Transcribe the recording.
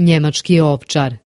njemački ovčar.